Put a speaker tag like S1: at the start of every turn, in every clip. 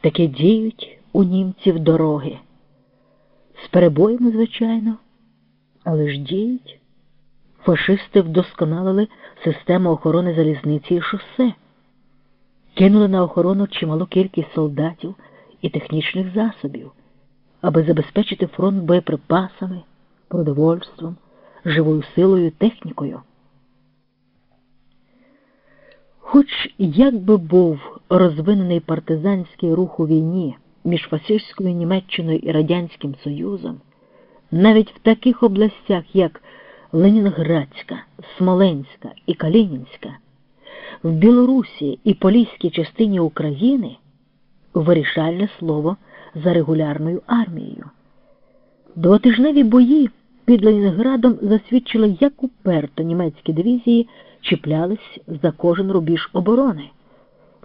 S1: таки діють у німців дороги. З перебоями, звичайно, але ж діють. Фашисти вдосконалили систему охорони залізниці і шосе, кинули на охорону чималу кількість солдатів і технічних засобів, аби забезпечити фронт боєприпасами, продовольством, живою силою технікою. Хоч як би був розвинений партизанський рух у війні між фашистською Німеччиною і Радянським Союзом, навіть в таких областях, як Ленінградська, Смоленська і Калінінська, в Білорусі і Поліській частині України вирішальне слово за регулярною армією. Двотижневі бої під Ленінградом засвідчили, як уперто німецькі дивізії чіплялись за кожен рубіж оборони,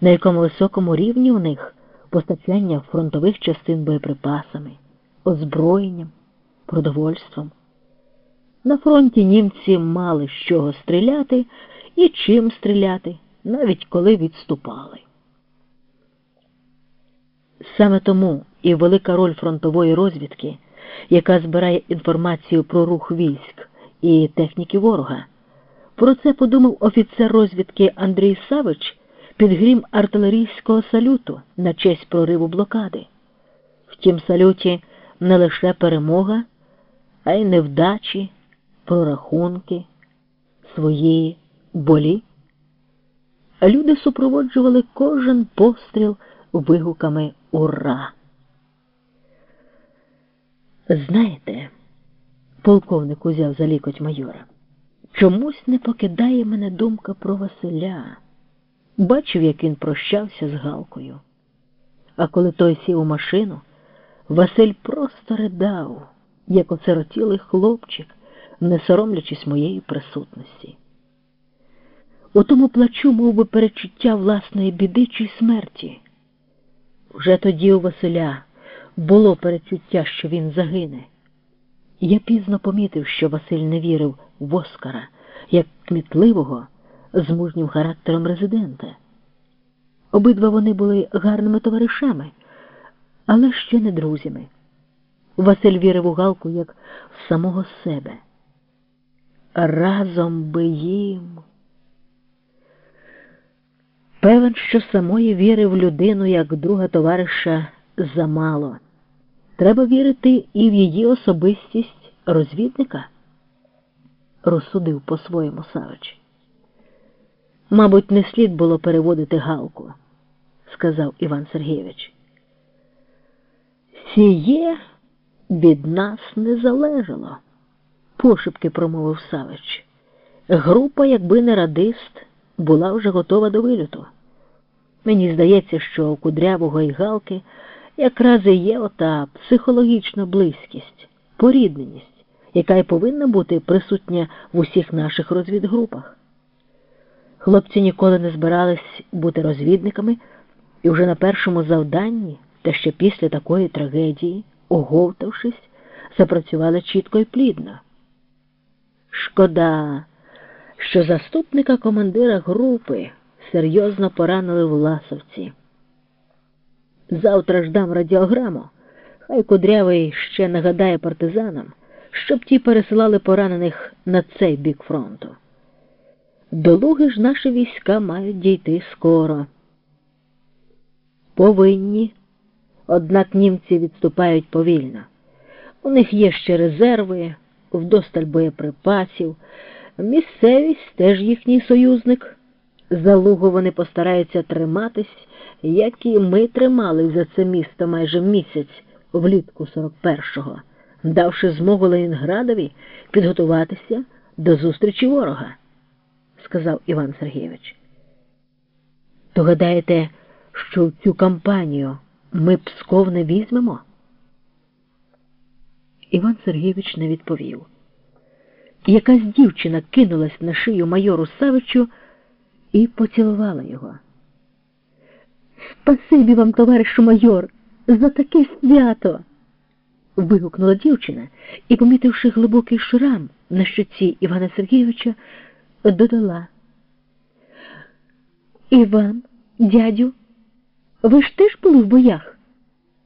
S1: на якому високому рівні у них постачання фронтових частин боєприпасами, озброєнням, продовольством. На фронті німці мали з чого стріляти і чим стріляти, навіть коли відступали. Саме тому і велика роль фронтової розвідки, яка збирає інформацію про рух військ і техніки ворога. Про це подумав офіцер розвідки Андрій Савич під грім артилерійського салюту на честь прориву блокади. В тім салюті не лише перемога, а й невдачі, прорахунки, свої болі. Люди супроводжували кожен постріл вигуками Ура! Знаєте, полковник узяв за лікоть майора. Чомусь не покидає мене думка про Василя. Бачив, як він прощався з Галкою. А коли той сів у машину, Василь просто ридав, як оцеротілий хлопчик, не соромлячись моєї присутності. У тому плачу мов би, перечуття власної біди чи смерті. Вже тоді у Василя було перечуття, що він загине. Я пізно помітив, що Василь не вірив в Оскара як кмітливого, з мужнім характером резидента. Обидва вони були гарними товаришами, але ще не друзями. Василь вірив у Галку як в самого себе. Разом би їм. Певен, що самої віри в людину як друга товариша замало. Треба вірити і в її особистість розвідника, розсудив по-своєму Савич. Мабуть, не слід було переводити Галку, сказав Іван Сергійович. Сіє від нас не залежало, пошепки промовив Савич. Група, якби не радист, була вже готова до вилюту. Мені здається, що у кудрявого і Галки якраз і є ота психологічна близькість, порідненість, яка й повинна бути присутня в усіх наших розвідгрупах. Хлопці ніколи не збирались бути розвідниками і вже на першому завданні, та ще після такої трагедії, оговтавшись, запрацювали чітко і плідно. Шкода, що заступника командира групи серйозно поранили в Ласовці. Завтра ж дам радіограму, хай кудрявий ще нагадає партизанам, щоб ті пересилали поранених на цей бік фронту. До Луги ж наші війська мають дійти скоро. Повинні, однак німці відступають повільно. У них є ще резерви, вдосталь боєприпасів, місцевість теж їхній союзник. За Лугу вони постараються триматись, як і ми тримали за це місто майже місяць влітку 41-го, давши змогу Ленінградові підготуватися до зустрічі ворога сказав Іван Сергійович. То гадаєте, що в цю кампанію ми Псков не візьмемо? Іван Сергійович не відповів. Якась дівчина кинулась на шию майору Савичу і поцілувала його. Спасибі вам, товаришу майор, за таке свято. Вигукнула дівчина і, помітивши глибокий шрам на щоці Івана Сергійовича, додала. І вам, дядю, Ви ж теж були в боях?